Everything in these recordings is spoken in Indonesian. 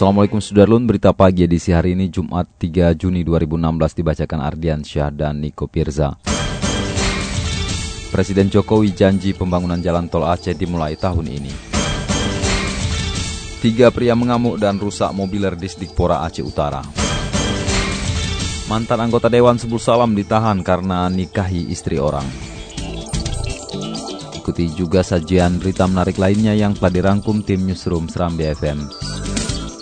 Assalamualaikum Sudarlun, berita pagi edisi hari ini Jumat 3 Juni 2016 dibacakan Ardian Syah dan Niko Pirza. Presiden Jokowi janji pembangunan jalan tol Aceh dimulai tahun ini. Tiga pria mengamuk dan rusak mobiler di Sedikpora Aceh Utara. Mantan anggota Dewan Sebul Salam ditahan karena nikahi istri orang. Ikuti juga sajian berita menarik lainnya yang telah dirangkum tim Newsroom Seram BFM.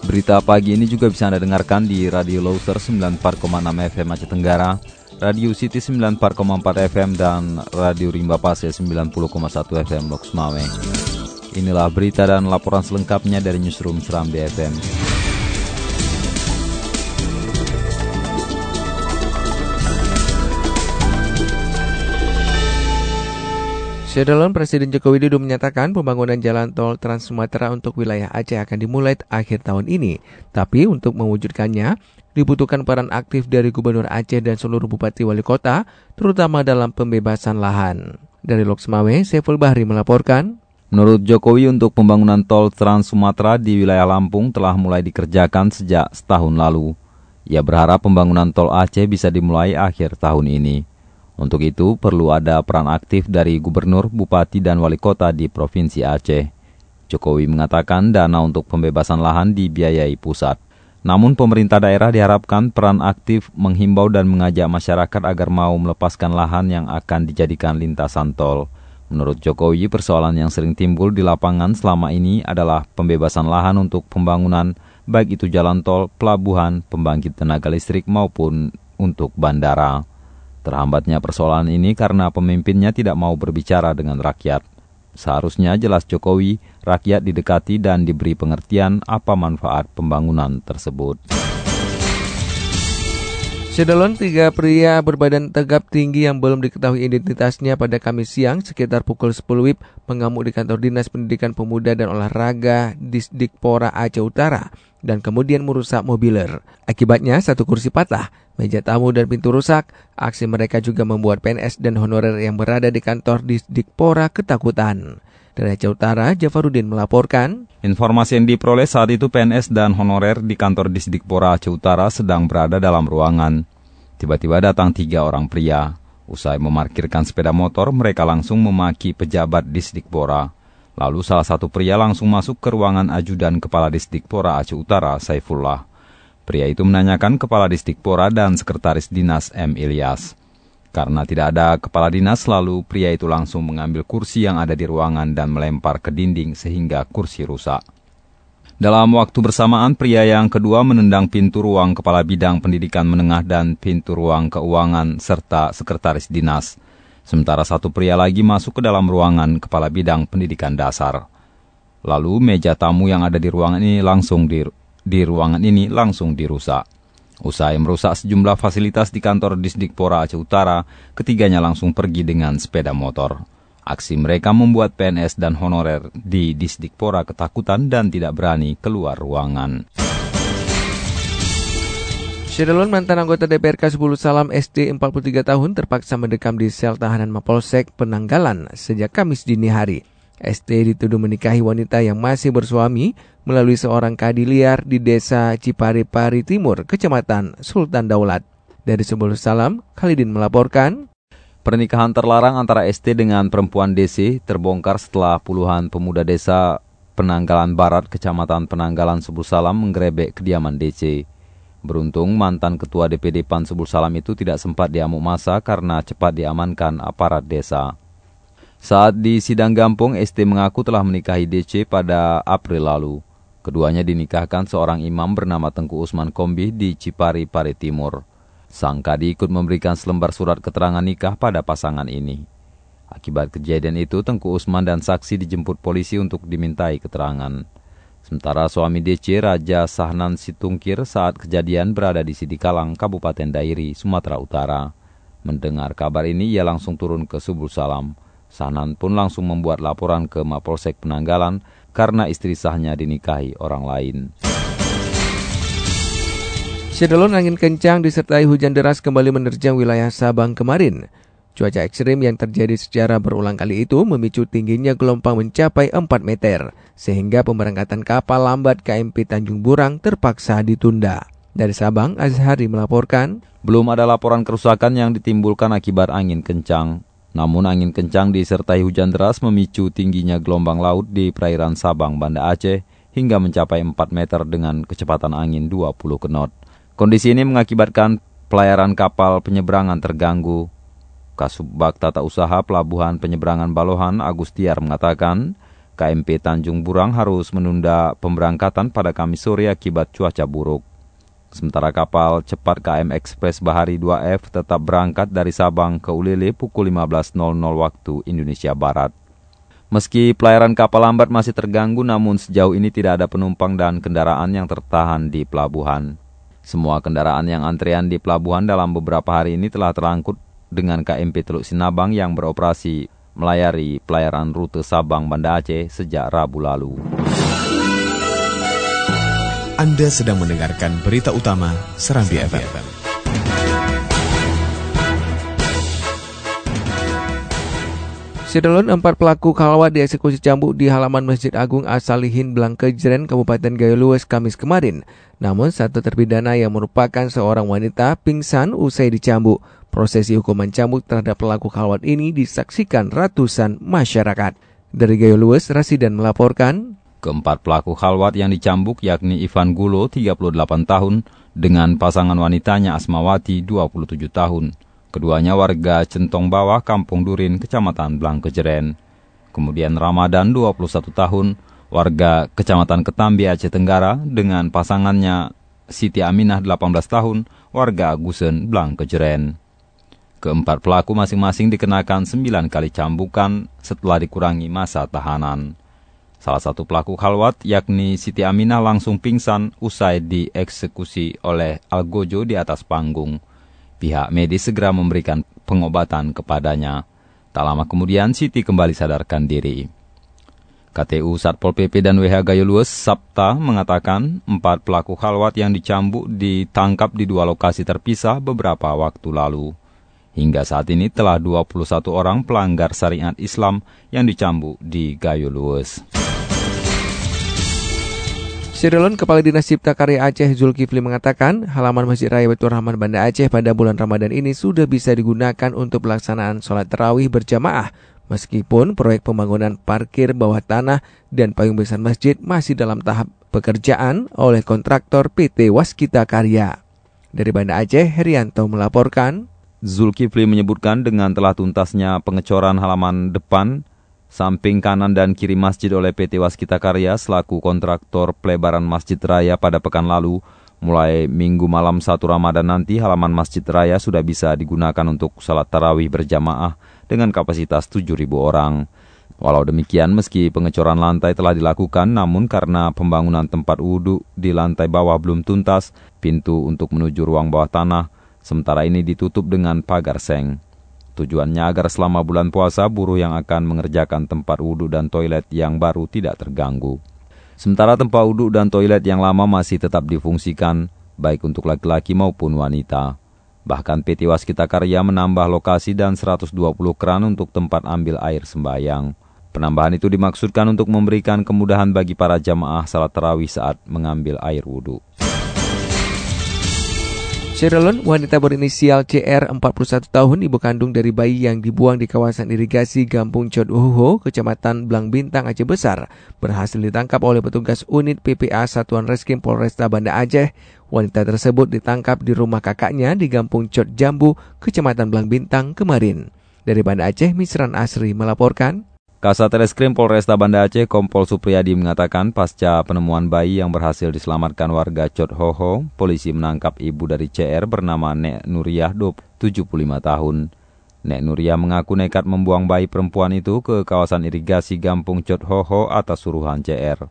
Berita pagi ini juga bisa Anda dengarkan di Radio Loser 94,6 FM Aceh Tenggara, Radio City 94,4 FM, dan Radio Rimba Pase 90,1 FM Loks. Inilah berita dan laporan selengkapnya dari Newsroom Seram BFM. Sedalon Presiden Joko Widodo menyatakan pembangunan jalan tol Trans Sumatera untuk wilayah Aceh akan dimulai akhir tahun ini. Tapi untuk mewujudkannya, dibutuhkan peran aktif dari Gubernur Aceh dan seluruh Bupati Wali Kota, terutama dalam pembebasan lahan. Dari Loksmawe, Saiful Bahri melaporkan. Menurut Jokowi untuk pembangunan tol Trans Sumatera di wilayah Lampung telah mulai dikerjakan sejak setahun lalu. Ia berharap pembangunan tol Aceh bisa dimulai akhir tahun ini. Untuk itu, perlu ada peran aktif dari gubernur, bupati, dan wali kota di Provinsi Aceh. Jokowi mengatakan dana untuk pembebasan lahan dibiayai pusat. Namun pemerintah daerah diharapkan peran aktif menghimbau dan mengajak masyarakat agar mau melepaskan lahan yang akan dijadikan lintasan tol. Menurut Jokowi, persoalan yang sering timbul di lapangan selama ini adalah pembebasan lahan untuk pembangunan, baik itu jalan tol, pelabuhan, pembangkit tenaga listrik maupun untuk bandara. Terhambatnya persoalan ini karena pemimpinnya tidak mau berbicara dengan rakyat. Seharusnya jelas Jokowi, rakyat didekati dan diberi pengertian apa manfaat pembangunan tersebut. Sedalon tiga pria berbadan tegap tinggi yang belum diketahui identitasnya pada Kamis siang sekitar pukul 10 WIB mengamuk di kantor Dinas Pendidikan Pemuda dan Olahraga Disdikpora Aceh Utara dan kemudian merusak mobiler. Akibatnya satu kursi patah, meja tamu dan pintu rusak. Aksi mereka juga membuat PNS dan honorer yang berada di kantor Disdikpora ketakutan. Dari Aceh Utara, Jafarudin melaporkan. Informasi yang diperoleh saat itu PNS dan honorer di kantor Disdikpora Aceh Utara sedang berada dalam ruangan. Tiba-tiba datang tiga orang pria. Usai memarkirkan sepeda motor, mereka langsung memaki pejabat Disdikpora. Lalu salah satu pria langsung masuk ke ruangan ajudan Kepala Disdikpora Aceh Utara, Saifullah. Pria itu menanyakan Kepala Disdikpora dan Sekretaris Dinas M. Ilyas. Karena tidak ada kepala dinas, lalu pria itu langsung mengambil kursi yang ada di ruangan dan melempar ke dinding sehingga kursi rusak. Dalam waktu bersamaan, pria yang kedua menendang pintu ruang Kepala Bidang Pendidikan Menengah dan pintu ruang keuangan serta Sekretaris Dinas. Sementara satu pria lagi masuk ke dalam ruangan Kepala Bidang Pendidikan Dasar. Lalu meja tamu yang ada di ruangan ini langsung di, di ruangan ini langsung dirusak. Usai merusak sejumlah fasilitas di kantor Disdikpora Aceh Utara, ketiganya langsung pergi dengan sepeda motor. Aksi mereka membuat PNS dan honorer di Disdikpora ketakutan dan tidak berani keluar ruangan. Syedalon mantan anggota DPRK 10 Salam SD 43 tahun terpaksa mendekam di sel tahanan Mapolsek Penanggalan sejak Kamis dini hari. ST dituduh menikahi wanita yang masih bersuami melalui seorang kadi liar di desa Ciparipari Timur, Kecamatan Sultan Daulat. Dari Sebul Salam, Khalidin melaporkan. Pernikahan terlarang antara ST dengan perempuan DC terbongkar setelah puluhan pemuda desa Penanggalan Barat, Kecamatan Penanggalan Sebul Salam menggerebek kediaman DC. Beruntung mantan ketua DPD PAN Sebul Salam itu tidak sempat diamuk masa karena cepat diamankan aparat desa. Saat di sidang Gampung, ST mengaku telah menikahi DC pada April lalu. Keduanya dinikahkan seorang imam bernama Tengku Usman Kombi di Cipari, Pare Timur. Sang Kadi ikut memberikan selembar surat keterangan nikah pada pasangan ini. Akibat kejadian itu, Tengku Usman dan saksi dijemput polisi untuk dimintai keterangan. Sementara suami DC, Raja Sahnan Situngkir, saat kejadian berada di Sidikalang, Kabupaten Dairi, Sumatera Utara. Mendengar kabar ini, ia langsung turun ke Subul Salam. Sahnan pun langsung membuat laporan ke Mapolsek Penanggalan karena istri sahnya dinikahi orang lain. Sedalon angin kencang disertai hujan deras kembali menerjang wilayah Sabang kemarin. Cuaca ekstrim yang terjadi secara berulang kali itu memicu tingginya gelombang mencapai 4 meter, sehingga pemberangkatan kapal lambat KMP Tanjung Burang terpaksa ditunda. Dari Sabang, Azhari melaporkan, Belum ada laporan kerusakan yang ditimbulkan akibat angin kencang. Namun angin kencang disertai hujan deras memicu tingginya gelombang laut di perairan Sabang, Banda Aceh, hingga mencapai 4 meter dengan kecepatan angin 20 knot. Kondisi ini mengakibatkan pelayaran kapal penyeberangan terganggu. Kasubag Tata Usaha Pelabuhan Penyeberangan Balohan Agustiar mengatakan, KMP Tanjung Burang harus menunda pemberangkatan pada Kamis sore akibat cuaca buruk. Sementara kapal cepat KM Express Bahari 2F tetap berangkat dari Sabang ke Ulele pukul 15.00 waktu Indonesia Barat. Meski pelayaran kapal lambat masih terganggu, namun sejauh ini tidak ada penumpang dan kendaraan yang tertahan di pelabuhan. Semua kendaraan yang antrean di pelabuhan dalam beberapa hari ini telah terangkut dengan KMP Teluk Sinabang yang beroperasi melayari pelayaran rute Sabang Banda Aceh sejak Rabu lalu. Anda sedang mendengarkan berita utama Serambi FM. Sedalon empat pelaku kalwa dieksekusi cambuk di halaman Masjid Agung Asalihin Blangkejeren, Kabupaten Gayolues, Kamis kemarin. Namun satu terpidana yang merupakan seorang wanita pingsan usai dicambuk. Prosesi hukuman cambuk terhadap pelaku kalwat ini disaksikan ratusan masyarakat. Dari Gayolues, Rasidan melaporkan, Keempat pelaku khalwat yang dicambuk yakni Ivan Gulo, 38 tahun, dengan pasangan wanitanya Asmawati, 27 tahun. Keduanya warga Centong Bawah, Kampung Durin, Kecamatan Blangkejeren. Kemudian Ramadan, 21 tahun, warga Kecamatan Ketambi, Aceh Tenggara, dengan pasangannya Siti Aminah, 18 tahun, warga Agusen, Blangkejeren. Keempat pelaku masing-masing dikenakan 9 kali cambukan setelah dikurangi masa tahanan. Salah satu pelaku khalwat, yakni Siti Aminah langsung pingsan usai dieksekusi oleh Algojo di atas panggung. Pihak medis segera memberikan pengobatan kepadanya. Tak lama kemudian Siti kembali sadarkan diri. KTU Satpol PP dan WH Gayolues Sabta mengatakan empat pelaku khalwat yang dicambuk ditangkap di dua lokasi terpisah beberapa waktu lalu. Hingga saat ini telah 21 orang pelanggar syariat Islam yang dicambuk di Gayolues. Sirelon Kepala Dinas Cipta Karya Aceh Zulkifli mengatakan, halaman Masjid Raya Betul Rahman Banda Aceh pada bulan Ramadan ini sudah bisa digunakan untuk pelaksanaan sholat terawih berjamaah, meskipun proyek pembangunan parkir bawah tanah dan payung besar masjid masih dalam tahap pekerjaan oleh kontraktor PT Waskita Karya. Dari Banda Aceh, Herianto melaporkan, Zulkifli menyebutkan dengan telah tuntasnya pengecoran halaman depan, samping kanan dan kiri masjid oleh PT Waskita Karya selaku kontraktor pelebaran Masjid Raya pada pekan lalu, mulai minggu malam 1 Ramadan nanti halaman Masjid Raya sudah bisa digunakan untuk salat tarawih berjamaah dengan kapasitas 7.000 orang. Walau demikian, meski pengecoran lantai telah dilakukan, namun karena pembangunan tempat wudhu di lantai bawah belum tuntas, pintu untuk menuju ruang bawah tanah, sementara ini ditutup dengan pagar seng. Tujuannya agar selama bulan puasa buruh yang akan mengerjakan tempat wudhu dan toilet yang baru tidak terganggu. Sementara tempat wudhu dan toilet yang lama masih tetap difungsikan, baik untuk laki-laki maupun wanita. Bahkan PT Waskita Karya menambah lokasi dan 120 keran untuk tempat ambil air sembayang. Penambahan itu dimaksudkan untuk memberikan kemudahan bagi para jamaah salat tarawih saat mengambil air wudhu. Sherelon, wanita berinisial CR 41 tahun, ibu kandung dari bayi yang dibuang di kawasan irigasi Gampung Cod Uhuho, Kecamatan Blang Bintang, Aceh Besar, berhasil ditangkap oleh petugas unit PPA Satuan Reskim Polresta Banda Aceh. Wanita tersebut ditangkap di rumah kakaknya di Gampung Cod Jambu, Kecamatan Blang Bintang kemarin. Dari Banda Aceh, Misran Asri melaporkan. Kasat Reskrim Polresta Banda Aceh Kompol Supriyadi mengatakan pasca penemuan bayi yang berhasil diselamatkan warga Cot Hoho, polisi menangkap ibu dari CR bernama Nek Nuriyah 75 tahun. Nek Nuria mengaku nekat membuang bayi perempuan itu ke kawasan irigasi Gampung Cot Hoho atas suruhan CR.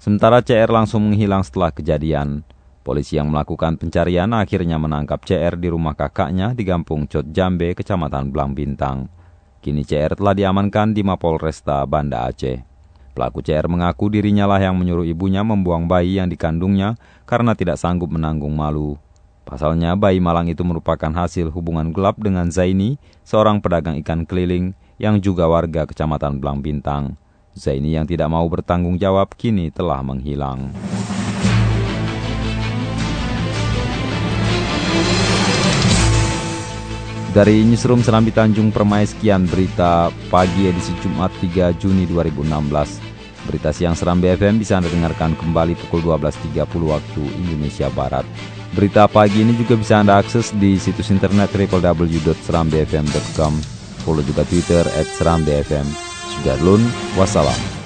Sementara CR langsung menghilang setelah kejadian. Polisi yang melakukan pencarian akhirnya menangkap CR di rumah kakaknya di Gampung Cot Jambe, Kecamatan Blang Bintang. Kini CR telah diamankan di Mapol Resta Banda Aceh. Pelaku CR mengaku dirinya lah yang menyuruh ibunya membuang bayi yang dikandungnya karena tidak sanggup menanggung malu. Pasalnya, bayi malang itu merupakan hasil hubungan gelap dengan Zaini, seorang pedagang ikan keliling yang juga warga kecamatan Belang Bintang. Zaini yang tidak mau bertanggung jawab kini telah menghilang. Dari Newsroom Serambi Tanjung Permai sekian berita pagi edisi Jumat 3 Juni 2016. Berita siang Serambi FM bisa Anda dengarkan kembali pukul 12.30 waktu Indonesia Barat. Berita pagi ini juga bisa Anda akses di situs internet www.serambfm.com. Follow juga Twitter at Serambi FM. Sudarlun, wassalam.